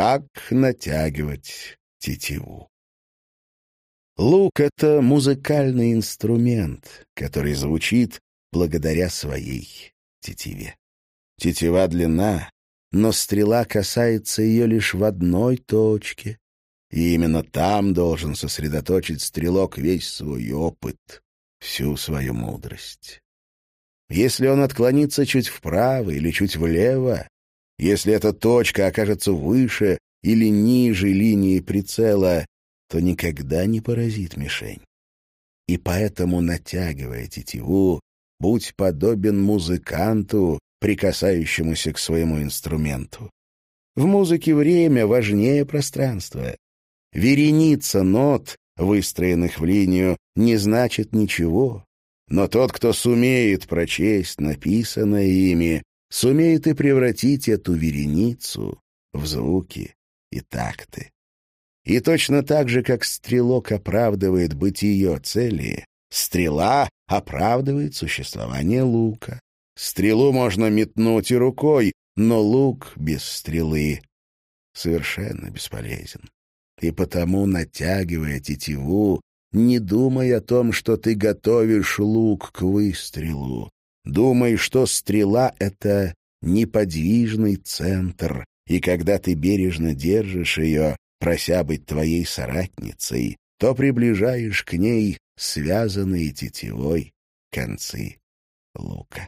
как натягивать тетиву. Лук — это музыкальный инструмент, который звучит благодаря своей тетиве. Тетива длина, но стрела касается ее лишь в одной точке, и именно там должен сосредоточить стрелок весь свой опыт, всю свою мудрость. Если он отклонится чуть вправо или чуть влево, если эта точка окажется выше или ниже линии прицела, то никогда не поразит мишень. И поэтому, натягивая тетиву, будь подобен музыканту, прикасающемуся к своему инструменту. В музыке время важнее пространства. Вереница нот, выстроенных в линию, не значит ничего, но тот, кто сумеет прочесть написанное ими, сумеет и превратить эту вереницу в звуки и такты. И точно так же, как стрелок оправдывает бытие цели, стрела оправдывает существование лука. Стрелу можно метнуть и рукой, но лук без стрелы совершенно бесполезен. И потому, натягивая тетиву, не думай о том, что ты готовишь лук к выстрелу. Думай, что стрела — это неподвижный центр, и когда ты бережно держишь ее, прося быть твоей соратницей, то приближаешь к ней связанные тетивой концы лука.